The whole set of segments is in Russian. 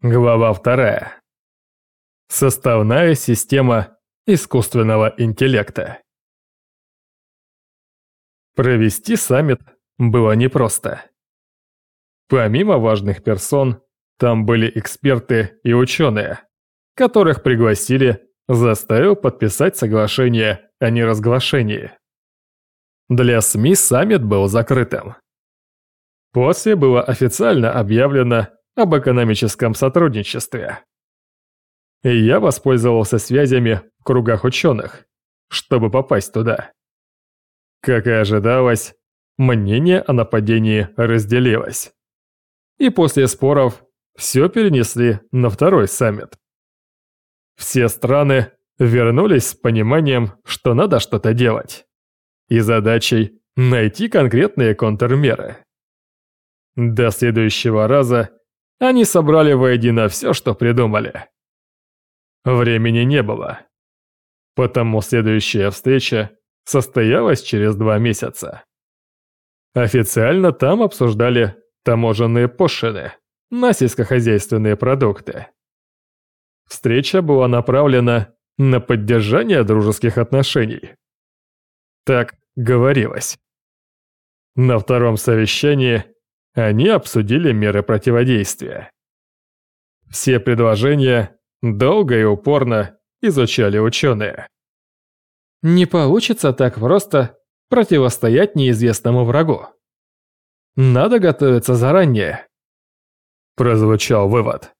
Глава вторая. Составная система искусственного интеллекта. Провести саммит было непросто. Помимо важных персон, там были эксперты и ученые, которых пригласили, заставив подписать соглашение о неразглашении. Для СМИ саммит был закрытым. После было официально объявлено об экономическом сотрудничестве. И я воспользовался связями в кругах ученых, чтобы попасть туда. Как и ожидалось, мнение о нападении разделилось. И после споров все перенесли на второй саммит. Все страны вернулись с пониманием, что надо что-то делать. И задачей найти конкретные контрмеры. До следующего раза они собрали воедино все, что придумали. Времени не было. Потому следующая встреча состоялась через два месяца. Официально там обсуждали таможенные пошлины на сельскохозяйственные продукты. Встреча была направлена на поддержание дружеских отношений. Так говорилось. На втором совещании они обсудили меры противодействия. Все предложения долго и упорно изучали ученые. Не получится так просто противостоять неизвестному врагу. Надо готовиться заранее. Прозвучал вывод.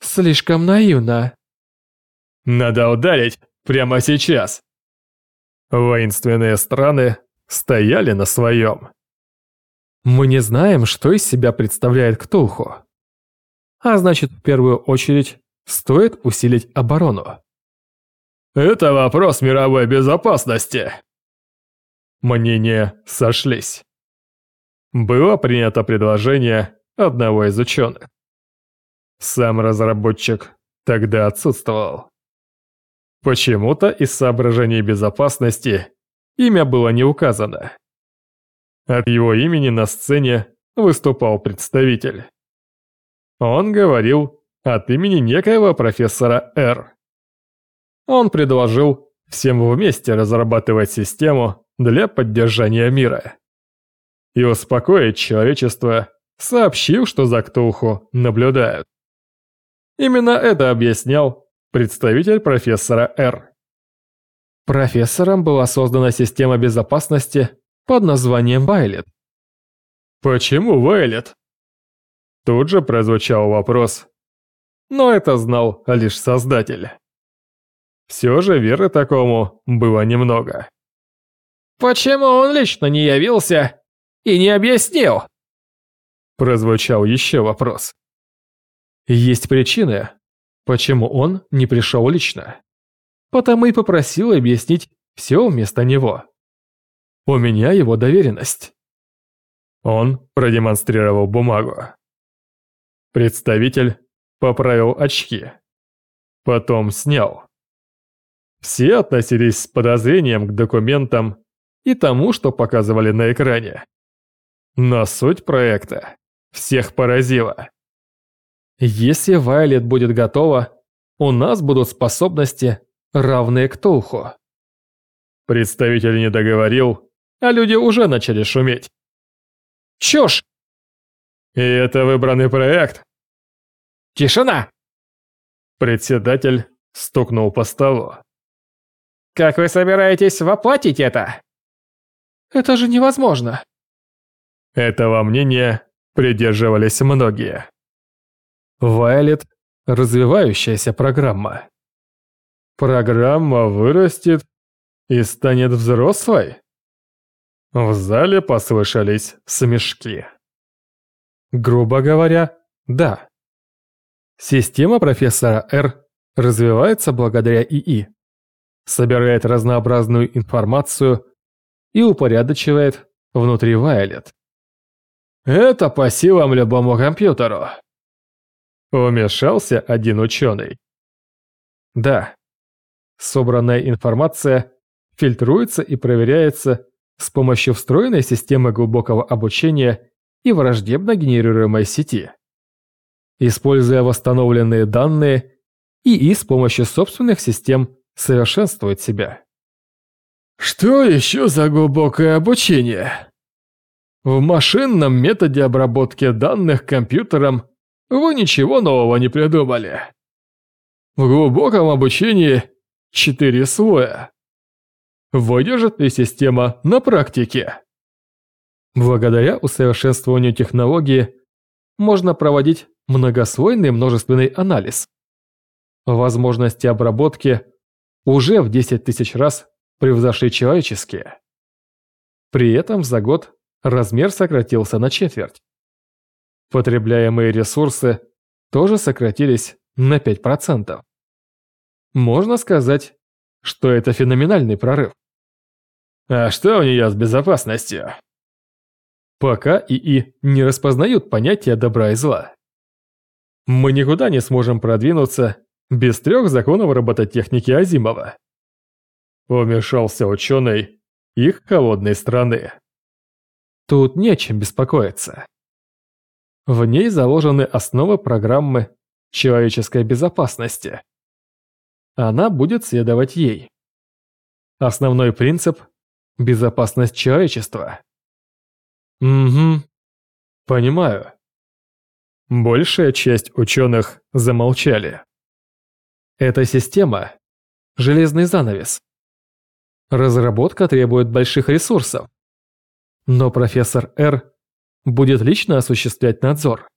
Слишком наивно. Надо ударить прямо сейчас. Воинственные страны стояли на своем. Мы не знаем, что из себя представляет Ктулху. А значит, в первую очередь, стоит усилить оборону. Это вопрос мировой безопасности. Мнения сошлись. Было принято предложение одного из ученых. Сам разработчик тогда отсутствовал. Почему-то из соображений безопасности имя было не указано. От его имени на сцене выступал представитель. Он говорил от имени некоего профессора Р. Он предложил всем вместе разрабатывать систему для поддержания мира. И успокоить человечество, сообщив, что за Ктулху наблюдают. Именно это объяснял представитель профессора Р. Профессором была создана система безопасности под названием Вайлет. «Почему Вайлет?» Тут же прозвучал вопрос, но это знал лишь создатель. Все же веры такому было немного. «Почему он лично не явился и не объяснил?» Прозвучал еще вопрос. Есть причины, почему он не пришел лично. Потому и попросил объяснить все вместо него. У меня его доверенность. Он продемонстрировал бумагу. Представитель поправил очки. Потом снял. Все относились с подозрением к документам и тому, что показывали на экране. Но суть проекта всех поразила. Если Вайлет будет готова, у нас будут способности, равные к Толху. Представитель не договорил, а люди уже начали шуметь. Чушь! И это выбранный проект. Тишина! Председатель стукнул по столу. Как вы собираетесь воплотить это? Это же невозможно. Этого мнения придерживались многие. Вайлет – развивающаяся программа. Программа вырастет и станет взрослой? В зале послышались смешки. Грубо говоря, да. Система профессора Р развивается благодаря ИИ, собирает разнообразную информацию и упорядочивает внутри Вайлет. Это по силам любому компьютеру. Умешался один ученый. Да. Собранная информация фильтруется и проверяется с помощью встроенной системы глубокого обучения и враждебно генерируемой сети. используя восстановленные данные, ИИ с помощью собственных систем совершенствует себя. Что еще за глубокое обучение? В машинном методе обработки данных компьютером вы ничего нового не придумали. В глубоком обучении четыре слоя. Выдержит ли система на практике? Благодаря усовершенствованию технологии можно проводить многослойный множественный анализ. Возможности обработки уже в 10 тысяч раз превзошли человеческие. При этом за год размер сократился на четверть. Потребляемые ресурсы тоже сократились на 5%. Можно сказать, что это феноменальный прорыв. А что у нее с безопасностью? Пока ИИ не распознают понятия добра и зла. Мы никуда не сможем продвинуться без трех законов робототехники Азимова. Вмешался ученый их холодной страны. Тут нечем беспокоиться. В ней заложены основы программы человеческой безопасности. Она будет следовать ей. Основной принцип – безопасность человечества. Угу. Понимаю. Большая часть ученых замолчали. Эта система – железный занавес. Разработка требует больших ресурсов. Но профессор Р будет лично осуществлять надзор.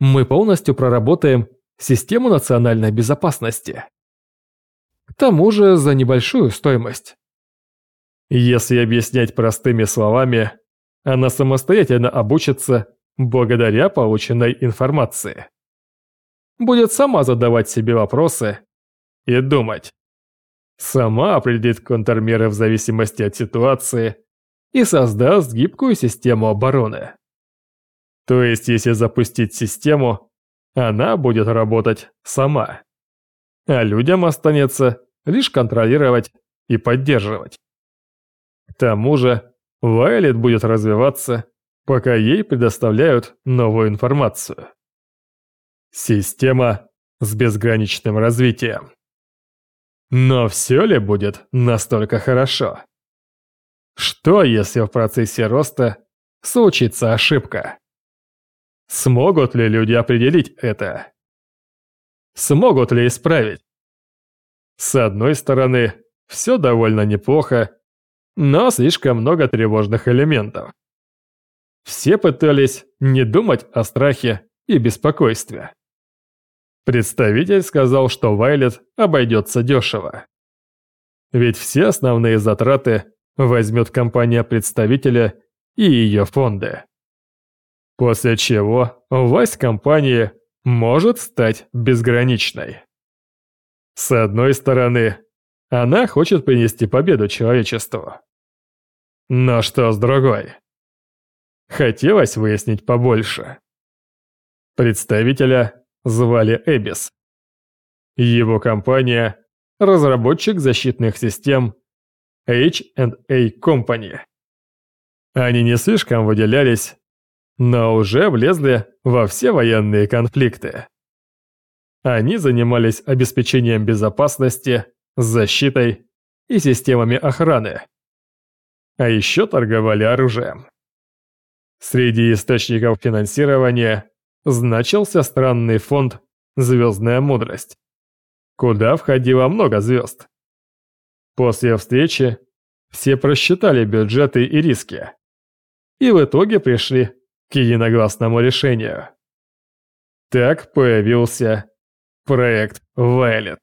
Мы полностью проработаем систему национальной безопасности. К тому же за небольшую стоимость. Если объяснять простыми словами, она самостоятельно обучится благодаря полученной информации. Будет сама задавать себе вопросы и думать. Сама определит контрмеры в зависимости от ситуации и создаст гибкую систему обороны. То есть, если запустить систему, она будет работать сама. А людям останется лишь контролировать и поддерживать. К тому же, Вайлет будет развиваться, пока ей предоставляют новую информацию. Система с безграничным развитием. Но все ли будет настолько хорошо? Что, если в процессе роста случится ошибка? Смогут ли люди определить это? Смогут ли исправить? С одной стороны, все довольно неплохо, но слишком много тревожных элементов. Все пытались не думать о страхе и беспокойстве. Представитель сказал, что Вайлет обойдется дешево. Ведь все основные затраты возьмет компания представителя и ее фонды. После чего власть компании может стать безграничной. С одной стороны, она хочет принести победу человечеству. Но что с другой? Хотелось выяснить побольше. Представителя звали Эбис. Его компания – разработчик защитных систем H&A Company. Они не слишком выделялись, но уже влезли во все военные конфликты. Они занимались обеспечением безопасности, защитой и системами охраны а еще торговали оружием. Среди источников финансирования значился странный фонд «Звездная мудрость», куда входило много звезд. После встречи все просчитали бюджеты и риски, и в итоге пришли к единогласному решению. Так появился проект Вайлет.